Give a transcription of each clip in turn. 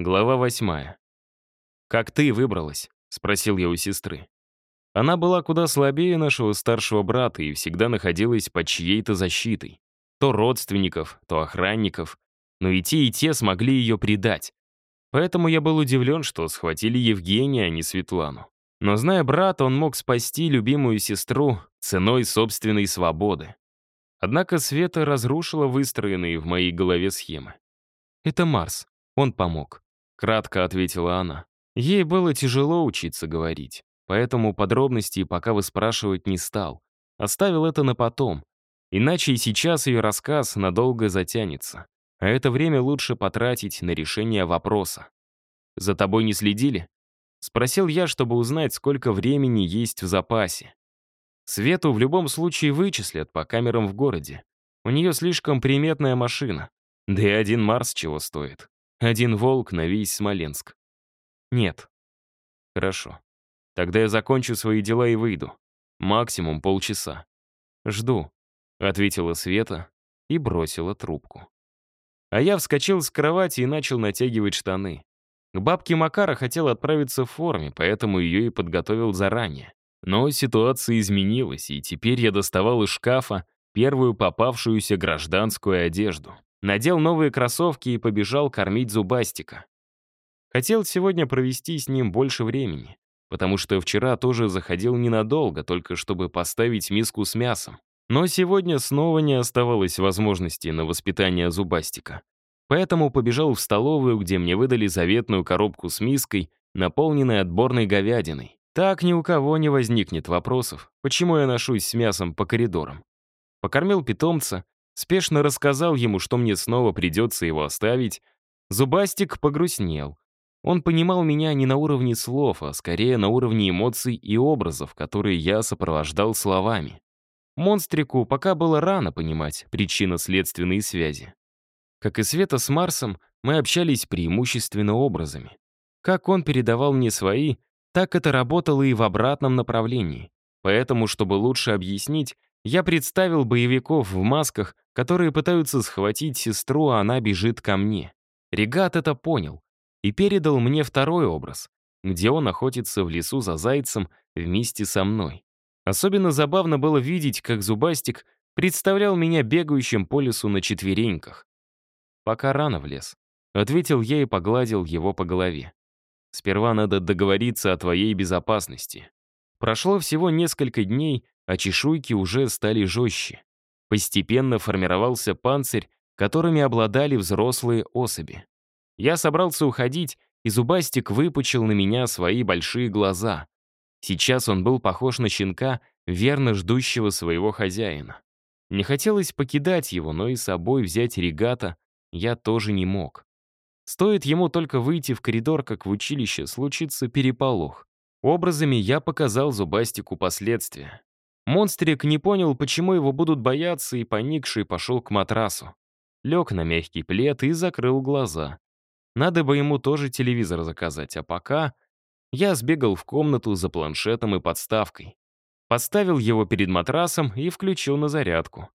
Глава восьмая. «Как ты выбралась?» — спросил я у сестры. Она была куда слабее нашего старшего брата и всегда находилась под чьей-то защитой. То родственников, то охранников. Но и те, и те смогли ее предать. Поэтому я был удивлен, что схватили Евгения, а не Светлану. Но зная брата, он мог спасти любимую сестру ценой собственной свободы. Однако Света разрушила выстроенные в моей голове схемы. «Это Марс. Он помог», — кратко ответила она. Ей было тяжело учиться говорить, поэтому подробностей пока выспрашивать не стал. Оставил это на потом. Иначе и сейчас ее рассказ надолго затянется. А это время лучше потратить на решение вопроса. «За тобой не следили?» Спросил я, чтобы узнать, сколько времени есть в запасе. Свету в любом случае вычислят по камерам в городе. У нее слишком приметная машина. Да и один Марс чего стоит. Один волк на весь Смоленск. Нет. Хорошо. Тогда я закончу свои дела и выйду. Максимум полчаса. Жду, ответила Света и бросила трубку. А я вскочил с кровати и начал натягивать штаны. К бабке Макара хотел отправиться в форме, поэтому ее и подготовил заранее. Но ситуация изменилась, и теперь я доставал из шкафа первую попавшуюся гражданскую одежду. Надел новые кроссовки и побежал кормить зубастика. Хотел сегодня провести с ним больше времени, потому что вчера тоже заходил ненадолго, только чтобы поставить миску с мясом. Но сегодня снова не оставалось возможности на воспитание зубастика. Поэтому побежал в столовую, где мне выдали заветную коробку с миской, наполненной отборной говядиной. Так ни у кого не возникнет вопросов, почему я ношусь с мясом по коридорам. Покормил питомца, спешно рассказал ему, что мне снова придется его оставить. Зубастик погрустнел. Он понимал меня не на уровне слов, а скорее на уровне эмоций и образов, которые я сопровождал словами. Монстрику пока было рано понимать причинно-следственные связи. Как и Света с Марсом, мы общались преимущественно образами. Как он передавал мне свои, так это работало и в обратном направлении. Поэтому, чтобы лучше объяснить, я представил боевиков в масках, которые пытаются схватить сестру, а она бежит ко мне. Регат это понял и передал мне второй образ, где он охотится в лесу за зайцем вместе со мной. Особенно забавно было видеть, как Зубастик представлял меня бегающим по лесу на четвереньках. «Пока рано в лес», — ответил я и погладил его по голове. Сперва надо договориться о твоей безопасности. Прошло всего несколько дней, а чешуйки уже стали жестче. Постепенно формировался панцирь, которыми обладали взрослые особи. Я собрался уходить, и Зубастик выпучил на меня свои большие глаза. Сейчас он был похож на щенка, верно ждущего своего хозяина. Не хотелось покидать его, но и с собой взять регата я тоже не мог. Стоит ему только выйти в коридор, как в училище, случится переполох. Образами я показал Зубастику последствия. Монстрик не понял, почему его будут бояться, и поникший пошел к матрасу. Лег на мягкий плед и закрыл глаза. Надо бы ему тоже телевизор заказать, а пока я сбегал в комнату за планшетом и подставкой. Поставил его перед матрасом и включил на зарядку.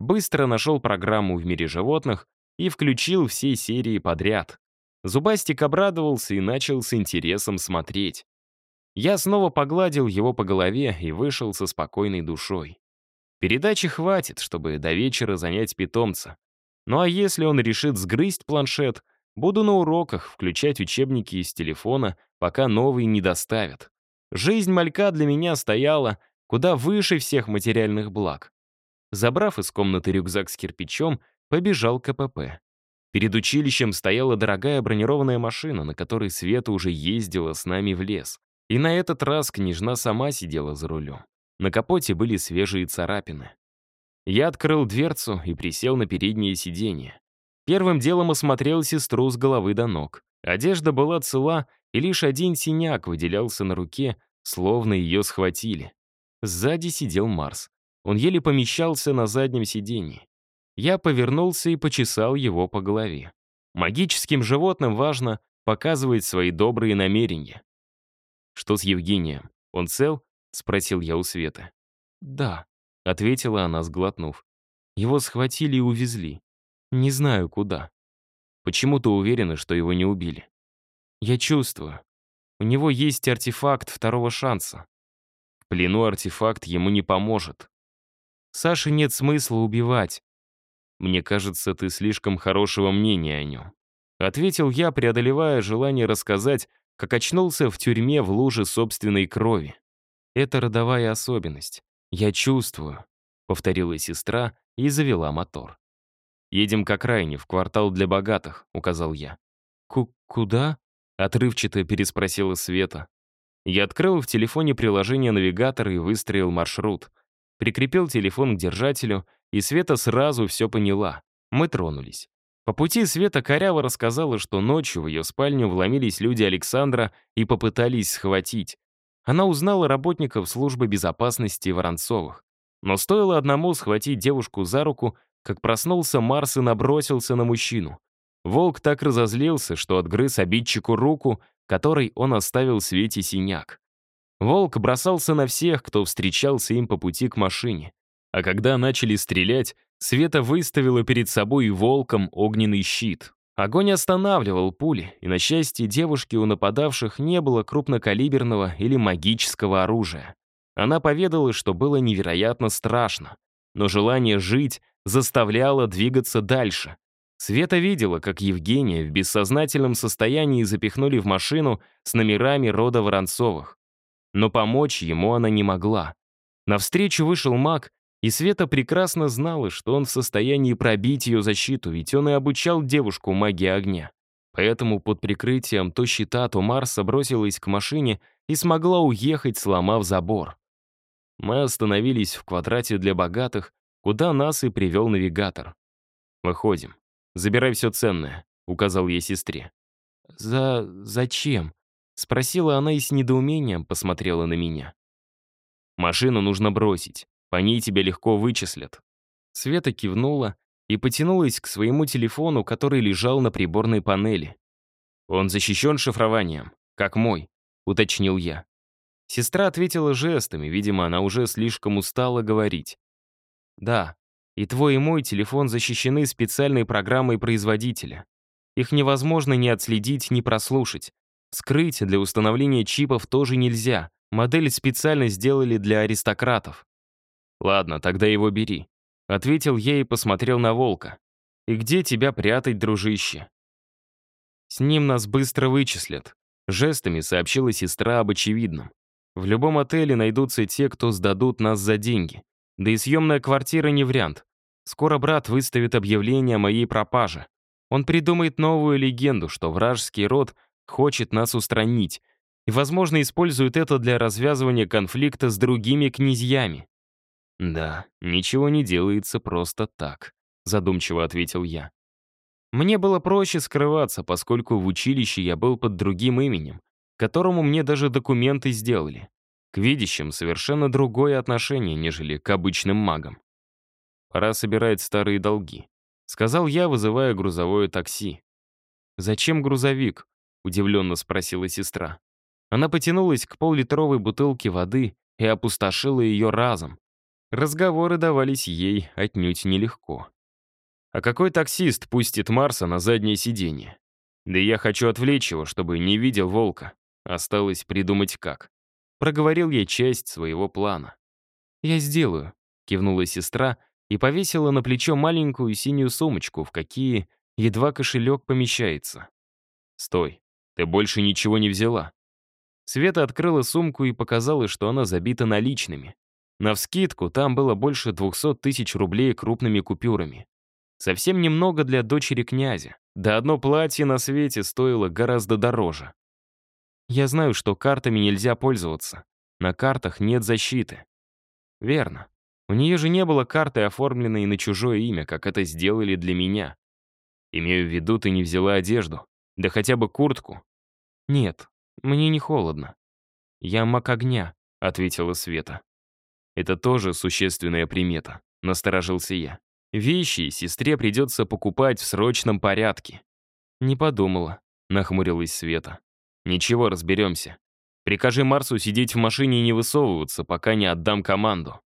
Быстро нашел программу в мире животных, и включил все серии подряд. Зубастик обрадовался и начал с интересом смотреть. Я снова погладил его по голове и вышел со спокойной душой. Передачи хватит, чтобы до вечера занять питомца. Ну а если он решит сгрызть планшет, буду на уроках включать учебники из телефона, пока новый не доставят. Жизнь малька для меня стояла куда выше всех материальных благ. Забрав из комнаты рюкзак с кирпичом, побежал к КПП. Перед училищем стояла дорогая бронированная машина, на которой Света уже ездила с нами в лес. И на этот раз княжна сама сидела за рулем. На капоте были свежие царапины. Я открыл дверцу и присел на переднее сиденье. Первым делом осмотрел сестру с головы до ног. Одежда была цела, и лишь один синяк выделялся на руке, словно ее схватили. Сзади сидел Марс. Он еле помещался на заднем сиденье. Я повернулся и почесал его по голове. Магическим животным важно показывать свои добрые намерения. «Что с Евгением? Он цел?» — спросил я у Светы. «Да», — ответила она, сглотнув. «Его схватили и увезли. Не знаю, куда». «Почему ты уверена, что его не убили?» Я чувствую. У него есть артефакт второго шанса. В плену артефакт ему не поможет. Саше нет смысла убивать. Мне кажется, ты слишком хорошего мнения о нем. Ответил я, преодолевая желание рассказать, как очнулся в тюрьме в луже собственной крови. Это родовая особенность. Я чувствую, повторила сестра и завела мотор. «Едем к окраине, в квартал для богатых», — указал я. Ку «Куда?» — отрывчато переспросила Света. Я открыл в телефоне приложение навигатора и выстроил маршрут. Прикрепил телефон к держателю, и Света сразу все поняла. Мы тронулись. По пути Света коряво рассказала, что ночью в ее спальню вломились люди Александра и попытались схватить. Она узнала работников службы безопасности Воронцовых. Но стоило одному схватить девушку за руку, как проснулся Марс и набросился на мужчину. Волк так разозлился, что отгрыз обидчику руку, которой он оставил Свете синяк. Волк бросался на всех, кто встречался им по пути к машине. А когда начали стрелять, Света выставила перед собой волком огненный щит. Огонь останавливал пули, и, на счастье девушки, у нападавших не было крупнокалиберного или магического оружия. Она поведала, что было невероятно страшно, но желание жить заставляло двигаться дальше. Света видела, как Евгения в бессознательном состоянии запихнули в машину с номерами рода Воронцовых. Но помочь ему она не могла. Навстречу вышел маг, и Света прекрасно знала, что он в состоянии пробить ее защиту, ведь он и обучал девушку магии огня. Поэтому под прикрытием то щита, то Марса бросилась к машине и смогла уехать, сломав забор. Мы остановились в квадрате для богатых, куда нас и привел навигатор. «Выходим. Забирай все ценное», — указал я сестре. «За... зачем?» — спросила она и с недоумением посмотрела на меня. «Машину нужно бросить. По ней тебя легко вычислят». Света кивнула и потянулась к своему телефону, который лежал на приборной панели. «Он защищен шифрованием, как мой», — уточнил я. Сестра ответила жестами, видимо, она уже слишком устала говорить. Да, и твой и мой телефон защищены специальной программой производителя. Их невозможно ни отследить, ни прослушать. Скрыть для установления чипов тоже нельзя. Модель специально сделали для аристократов. «Ладно, тогда его бери», — ответил я и посмотрел на волка. «И где тебя прятать, дружище?» «С ним нас быстро вычислят», — жестами сообщила сестра об очевидном. «В любом отеле найдутся те, кто сдадут нас за деньги. Да и съемная квартира не вариант. Скоро брат выставит объявление о моей пропаже. Он придумает новую легенду, что вражеский род хочет нас устранить, и, возможно, использует это для развязывания конфликта с другими князьями. «Да, ничего не делается просто так», — задумчиво ответил я. Мне было проще скрываться, поскольку в училище я был под другим именем, которому мне даже документы сделали. К видящим совершенно другое отношение, нежели к обычным магам. Пора собирать старые долги. Сказал я, вызывая грузовое такси. «Зачем грузовик?» — удивленно спросила сестра. Она потянулась к поллитровой бутылке воды и опустошила ее разом. Разговоры давались ей отнюдь нелегко. А какой таксист пустит Марса на заднее сиденье? Да я хочу отвлечь его, чтобы не видел волка. Осталось придумать как. Проговорил ей часть своего плана. «Я сделаю», — кивнула сестра и повесила на плечо маленькую синюю сумочку, в какие едва кошелек помещается. «Стой, ты больше ничего не взяла». Света открыла сумку и показала, что она забита наличными. Навскидку там было больше 200 тысяч рублей крупными купюрами. Совсем немного для дочери князя. Да одно платье на свете стоило гораздо дороже. Я знаю, что картами нельзя пользоваться. На картах нет защиты. Верно. У нее же не было карты, оформленной на чужое имя, как это сделали для меня. Имею в виду, ты не взяла одежду. Да хотя бы куртку. Нет, мне не холодно. Я маг огня, ответила Света. Это тоже существенная примета, насторожился я. Вещи сестре придется покупать в срочном порядке. Не подумала, нахмурилась Света. «Ничего, разберемся. Прикажи Марсу сидеть в машине и не высовываться, пока не отдам команду».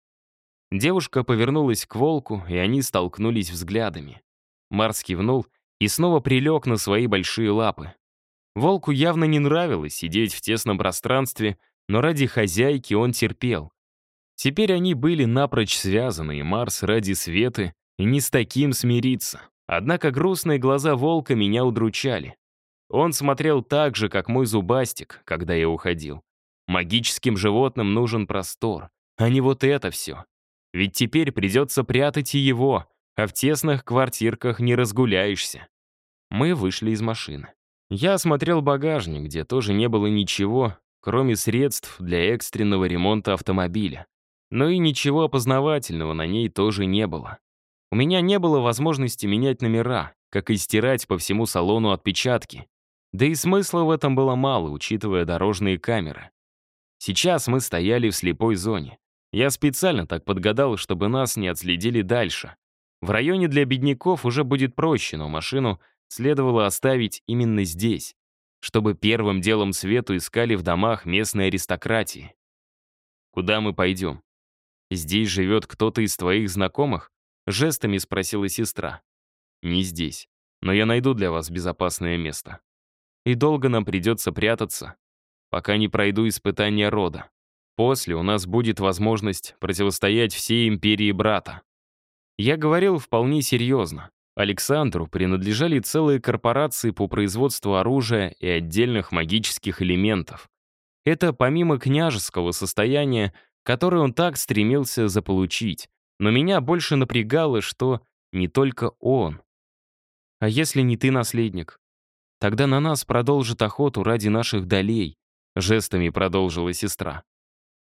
Девушка повернулась к волку, и они столкнулись взглядами. Марс кивнул и снова прилег на свои большие лапы. Волку явно не нравилось сидеть в тесном пространстве, но ради хозяйки он терпел. Теперь они были напрочь связаны, и Марс ради Светы не с таким смириться. Однако грустные глаза волка меня удручали. Он смотрел так же, как мой зубастик, когда я уходил. Магическим животным нужен простор, а не вот это все. Ведь теперь придется прятать и его, а в тесных квартирках не разгуляешься. Мы вышли из машины. Я осмотрел багажник, где тоже не было ничего, кроме средств для экстренного ремонта автомобиля. Но и ничего опознавательного на ней тоже не было. У меня не было возможности менять номера, как и стирать по всему салону отпечатки. Да и смысла в этом было мало, учитывая дорожные камеры. Сейчас мы стояли в слепой зоне. Я специально так подгадал, чтобы нас не отследили дальше. В районе для бедняков уже будет проще, но машину следовало оставить именно здесь, чтобы первым делом свету искали в домах местной аристократии. «Куда мы пойдем? Здесь живет кто-то из твоих знакомых?» — жестами спросила сестра. «Не здесь, но я найду для вас безопасное место. И долго нам придется прятаться, пока не пройду испытания рода. После у нас будет возможность противостоять всей империи брата». Я говорил вполне серьезно. Александру принадлежали целые корпорации по производству оружия и отдельных магических элементов. Это помимо княжеского состояния, которое он так стремился заполучить. Но меня больше напрягало, что не только он. А если не ты наследник? Тогда на нас продолжит охоту ради наших долей, жестами продолжила сестра.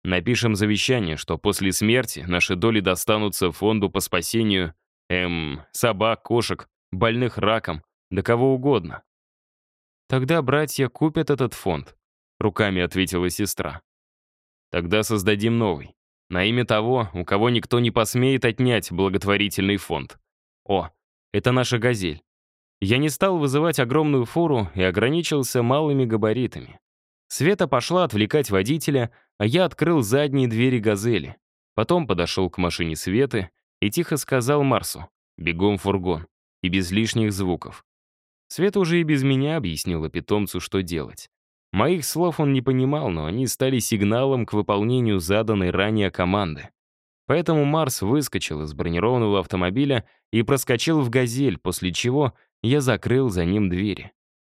Напишем завещание, что после смерти наши доли достанутся фонду по спасению Эм, собак, кошек, больных раком, да кого угодно. Тогда братья купят этот фонд, руками ответила сестра. Тогда создадим новый. На имя того, у кого никто не посмеет отнять благотворительный фонд. О, это наша «Газель». Я не стал вызывать огромную фуру и ограничился малыми габаритами. Света пошла отвлекать водителя, а я открыл задние двери «Газели». Потом подошел к машине Светы и тихо сказал Марсу «Бегом фургон» и без лишних звуков. Света уже и без меня объяснила питомцу, что делать. Моих слов он не понимал, но они стали сигналом к выполнению заданной ранее команды. Поэтому Марс выскочил из бронированного автомобиля и проскочил в «Газель», после чего я закрыл за ним двери.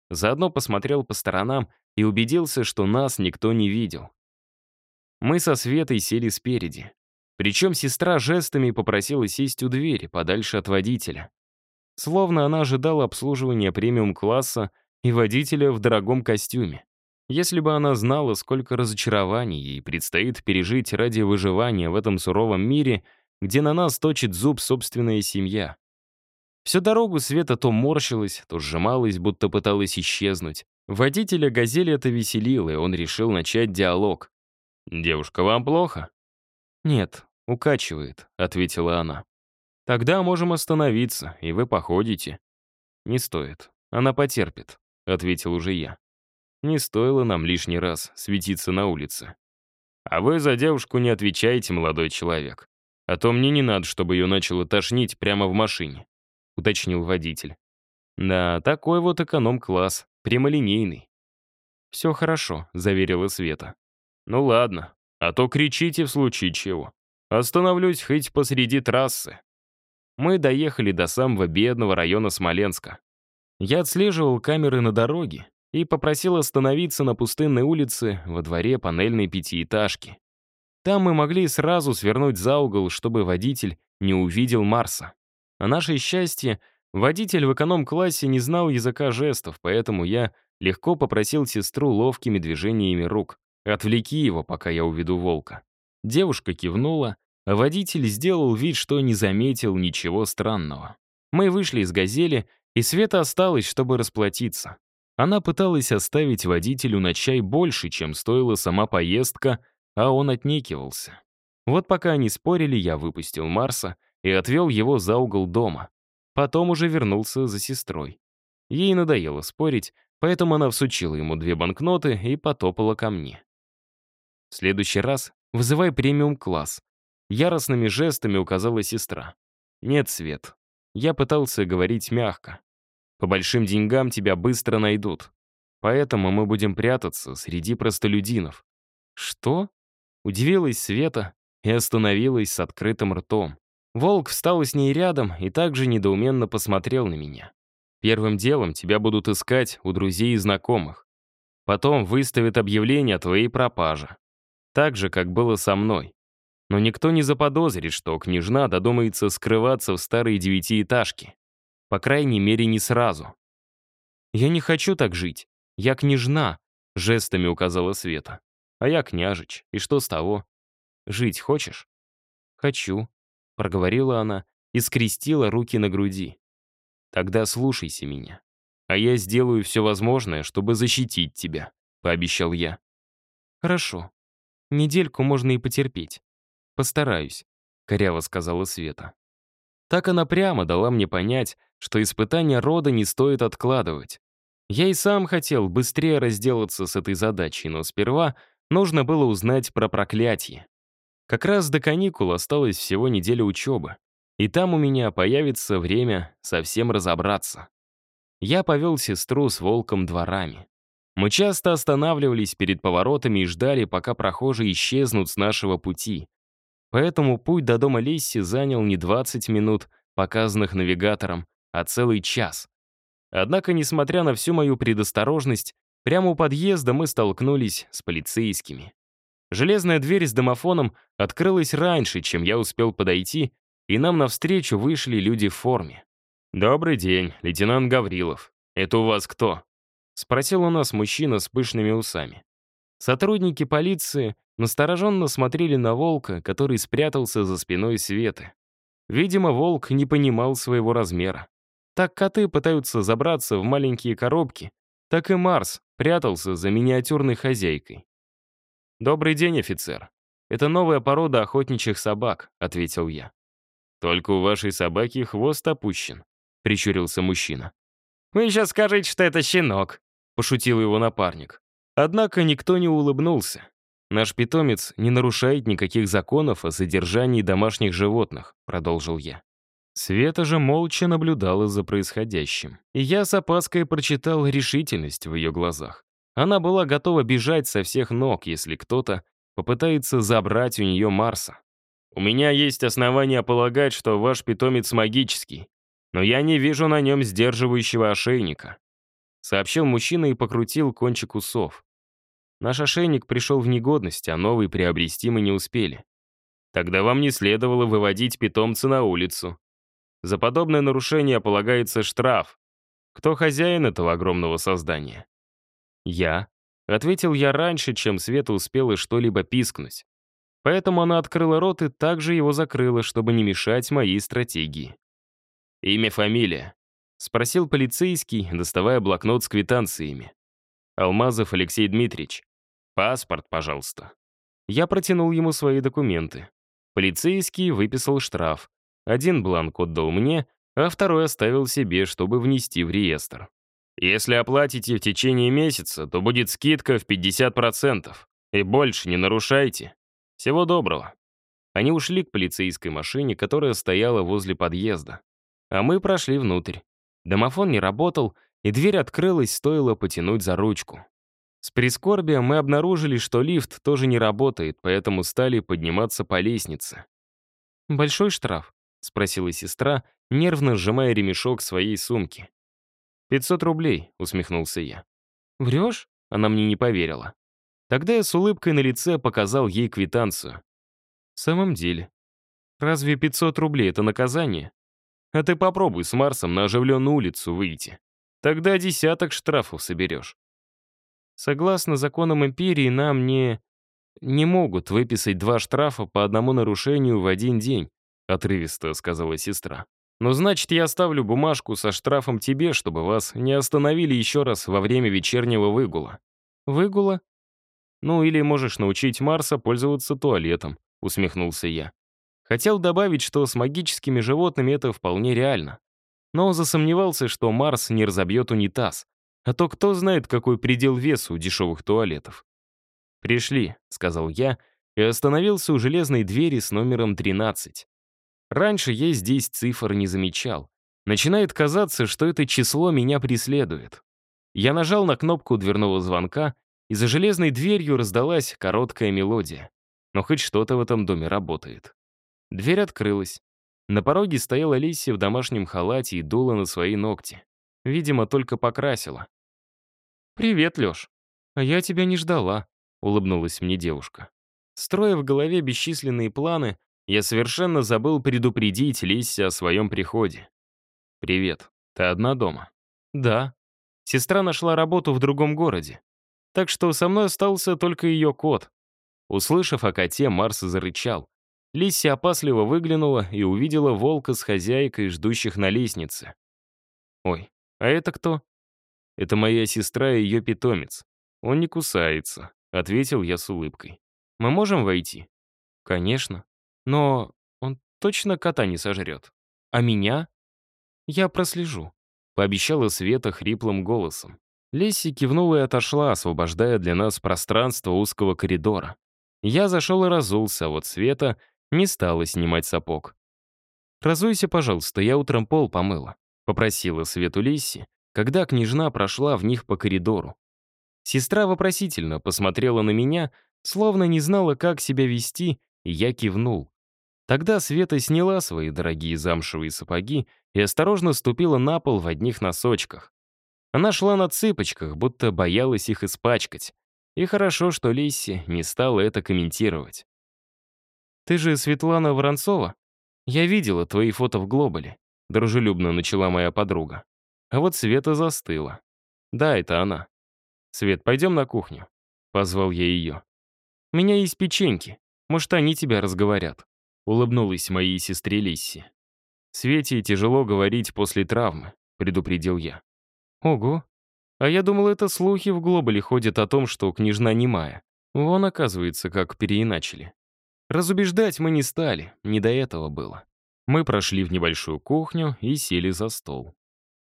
Заодно посмотрел по сторонам и убедился, что нас никто не видел. Мы со Светой сели спереди. Причем сестра жестами попросила сесть у двери, подальше от водителя. Словно она ожидала обслуживания премиум-класса и водителя в дорогом костюме. Если бы она знала, сколько разочарований ей предстоит пережить ради выживания в этом суровом мире, где на нас точит зуб собственная семья. Всю дорогу Света то морщилась, то сжималась, будто пыталась исчезнуть. Водителя «Газели» это веселило, и он решил начать диалог. «Девушка, вам плохо?» «Нет, «Укачивает», — ответила она. «Тогда можем остановиться, и вы походите». «Не стоит. Она потерпит», — ответил уже я. «Не стоило нам лишний раз светиться на улице». «А вы за девушку не отвечаете, молодой человек. А то мне не надо, чтобы ее начало тошнить прямо в машине», — уточнил водитель. «Да, такой вот эконом-класс, прямолинейный». «Все хорошо», — заверила Света. «Ну ладно, а то кричите в случае чего». Остановлюсь хоть посреди трассы. Мы доехали до самого бедного района Смоленска. Я отслеживал камеры на дороге и попросил остановиться на пустынной улице во дворе панельной пятиэтажки. Там мы могли сразу свернуть за угол, чтобы водитель не увидел Марса. На наше счастье, водитель в эконом-классе не знал языка жестов, поэтому я легко попросил сестру ловкими движениями рук. «Отвлеки его, пока я уведу волка». Девушка кивнула, а водитель сделал вид, что не заметил ничего странного. Мы вышли из «Газели», и Света осталась, чтобы расплатиться. Она пыталась оставить водителю на чай больше, чем стоила сама поездка, а он отнекивался. Вот пока они спорили, я выпустил Марса и отвел его за угол дома. Потом уже вернулся за сестрой. Ей надоело спорить, поэтому она всучила ему две банкноты и потопала ко мне. В следующий раз Вызывай премиум-класс. Яростными жестами указала сестра. Нет, Свет. Я пытался говорить мягко. По большим деньгам тебя быстро найдут. Поэтому мы будем прятаться среди простолюдинов». «Что?» — удивилась Света и остановилась с открытым ртом. Волк встал с ней рядом и также недоуменно посмотрел на меня. «Первым делом тебя будут искать у друзей и знакомых. Потом выставят объявление о твоей пропаже. Так же, как было со мной. Но никто не заподозрит, что княжна додумается скрываться в старой девятиэтажке. По крайней мере, не сразу. «Я не хочу так жить. Я княжна», — жестами указала Света. «А я княжич. И что с того? Жить хочешь?» «Хочу», — проговорила она и скрестила руки на груди. «Тогда слушайся меня. А я сделаю все возможное, чтобы защитить тебя», — пообещал я. «Хорошо. Недельку можно и потерпеть. Постараюсь», — коряво сказала Света. Так она прямо дала мне понять, что испытание рода не стоит откладывать. Я и сам хотел быстрее разделаться с этой задачей, но сперва нужно было узнать про проклятие. Как раз до каникул осталось всего неделя учебы, и там у меня появится время совсем разобраться. Я повел сестру с волком дворами. Мы часто останавливались перед поворотами и ждали, пока прохожие исчезнут с нашего пути. Поэтому путь до дома Лесси занял не 20 минут, показанных навигатором, а целый час. Однако, несмотря на всю мою предосторожность, прямо у подъезда мы столкнулись с полицейскими. Железная дверь с домофоном открылась раньше, чем я успел подойти, и нам навстречу вышли люди в форме. «Добрый день, лейтенант Гаврилов. Это у вас кто?» — спросил у нас мужчина с пышными усами. Сотрудники полиции настороженно смотрели на волка, который спрятался за спиной Светы. Видимо, волк не понимал своего размера. Так коты пытаются забраться в маленькие коробки, так и Марс прятался за миниатюрной хозяйкой. «Добрый день, офицер. Это новая порода охотничьих собак», — ответил я. «Только у вашей собаки хвост опущен», — прищурился мужчина. «Вы сейчас скажете, что это щенок», — пошутил его напарник. Однако никто не улыбнулся. «Наш питомец не нарушает никаких законов о содержании домашних животных», — продолжил я. Света же молча наблюдала за происходящим. И я с опаской прочитал решительность в ее глазах. Она была готова бежать со всех ног, если кто-то попытается забрать у нее Марса. «У меня есть основания полагать, что ваш питомец магический, но я не вижу на нем сдерживающего ошейника», сообщил мужчина и покрутил кончик усов. Наш ошейник пришел в негодность, а новый приобрести мы не успели. Тогда вам не следовало выводить питомца на улицу. За подобное нарушение полагается штраф. Кто хозяин этого огромного создания? Я. Ответил я раньше, чем Света успела что-либо пискнуть. Поэтому она открыла рот и также его закрыла, чтобы не мешать моей стратегии. «Имя, фамилия?» — спросил полицейский, доставая блокнот с квитанциями. «Алмазов Алексей Дмитриевич. Паспорт, пожалуйста». Я протянул ему свои документы. Полицейский выписал штраф, один бланк отдал мне, а второй оставил себе, чтобы внести в реестр. Если оплатите в течение месяца, то будет скидка в 50%. И больше не нарушайте. Всего доброго. Они ушли к полицейской машине, которая стояла возле подъезда. А мы прошли внутрь. Домофон не работал, и дверь открылась, стоило потянуть за ручку. С прискорбием мы обнаружили, что лифт тоже не работает, поэтому стали подниматься по лестнице. «Большой штраф?» — спросила сестра, нервно сжимая ремешок своей сумки. «Пятьсот рублей», — усмехнулся я. «Врешь?» — она мне не поверила. Тогда я с улыбкой на лице показал ей квитанцию. «В самом деле, разве 500 рублей — это наказание? А ты попробуй с Марсом на оживленную улицу выйти. Тогда десяток штрафов соберешь. Согласно законам империи, нам не... не могут выписать два штрафа по одному нарушению в один день отрывисто сказала сестра. «Ну, значит, я оставлю бумажку со штрафом тебе, чтобы вас не остановили еще раз во время вечернего выгула». «Выгула?» «Ну, или можешь научить Марса пользоваться туалетом», — усмехнулся я. Хотел добавить, что с магическими животными это вполне реально. Но засомневался, что Марс не разобьет унитаз. А то кто знает, какой предел весу у дешевых туалетов. «Пришли», — сказал я, и остановился у железной двери с номером 13. Раньше я здесь цифр не замечал. Начинает казаться, что это число меня преследует. Я нажал на кнопку дверного звонка, и за железной дверью раздалась короткая мелодия. Но хоть что-то в этом доме работает. Дверь открылась. На пороге стояла Лисси в домашнем халате и дула на свои ногти. Видимо, только покрасила. «Привет, Лёш. А я тебя не ждала», — улыбнулась мне девушка. Строя в голове бесчисленные планы, я совершенно забыл предупредить Лисси о своем приходе. «Привет. Ты одна дома?» «Да. Сестра нашла работу в другом городе. Так что со мной остался только ее кот». Услышав о коте, Марс зарычал. Лисси опасливо выглянула и увидела волка с хозяйкой, ждущих на лестнице. «Ой, а это кто?» «Это моя сестра и ее питомец. Он не кусается», — ответил я с улыбкой. «Мы можем войти?» «Конечно. Но он точно кота не сожрет. А меня?» «Я прослежу», — пообещала Света хриплым голосом. Лесси кивнула и отошла, освобождая для нас пространство узкого коридора. Я зашел и разулся, а вот Света не стала снимать сапог. «Разуйся, пожалуйста, я утром пол помыла», — попросила Свету Лесси, когда княжна прошла в них по коридору. Сестра вопросительно посмотрела на меня, словно не знала, как себя вести, и я кивнул. Тогда Света сняла свои дорогие замшевые сапоги и осторожно ступила на пол в одних носочках. Она шла на цыпочках, будто боялась их испачкать. И хорошо, что Лисси не стала это комментировать. «Ты же Светлана Воронцова? Я видела твои фото в Глобале», — дружелюбно начала моя подруга. А вот Света застыла. «Да, это она. Свет, пойдем на кухню», — позвал я ее. «У меня есть печеньки. Может, они тебя разговорят», — улыбнулась моей сестре Лисси. «Свете тяжело говорить после травмы», — предупредил я. «Ого. А я думал, это слухи в Глобале ходят о том, что княжна немая. Вон, оказывается, как переиначили. Разубеждать мы не стали, не до этого было. Мы прошли в небольшую кухню и сели за стол.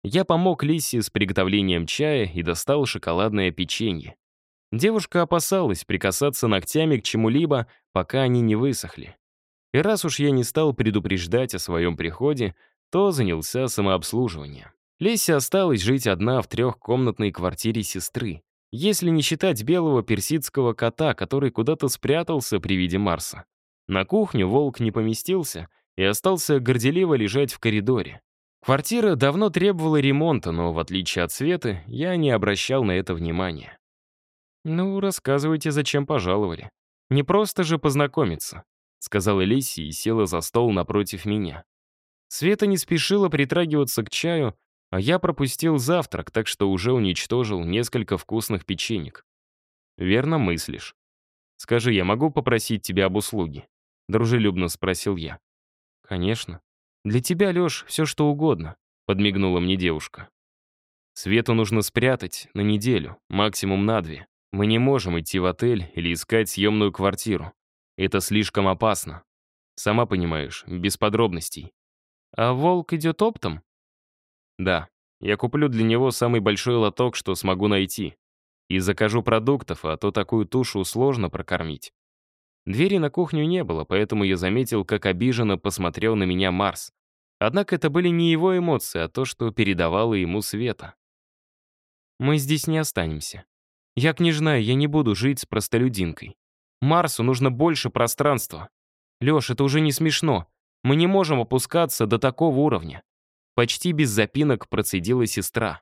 Я помог Лисе с приготовлением чая и достал шоколадное печенье. Девушка опасалась прикасаться ногтями к чему-либо, пока они не высохли. И раз уж я не стал предупреждать о своем приходе, то занялся самообслуживанием. Леся осталась жить одна в трехкомнатной квартире сестры, если не считать белого персидского кота, который куда-то спрятался при виде Марса. На кухню волк не поместился и остался горделиво лежать в коридоре. Квартира давно требовала ремонта, но, в отличие от Светы, я не обращал на это внимания. «Ну, рассказывайте, зачем пожаловали. Не просто же познакомиться», — сказала Лиси и села за стол напротив меня. Света не спешила притрагиваться к чаю, а я пропустил завтрак, так что уже уничтожил несколько вкусных печенек. «Верно мыслишь. Скажи, я могу попросить тебя об услуге?» — дружелюбно спросил я. «Конечно. Для тебя, Лёш, все что угодно», — подмигнула мне девушка. «Свету нужно спрятать на неделю, максимум на две. Мы не можем идти в отель или искать съемную квартиру. Это слишком опасно. Сама понимаешь, без подробностей». «А волк идет оптом?» «Да. Я куплю для него самый большой лоток, что смогу найти. И закажу продуктов, а то такую тушу сложно прокормить. Двери на кухню не было, поэтому я заметил, как обиженно посмотрел на меня Марс. Однако это были не его эмоции, а то, что передавало ему Света. «Мы здесь не останемся. Я княжна, я не буду жить с простолюдинкой. Марсу нужно больше пространства. Лёш, это уже не смешно. Мы не можем опускаться до такого уровня». Почти без запинок процедила сестра.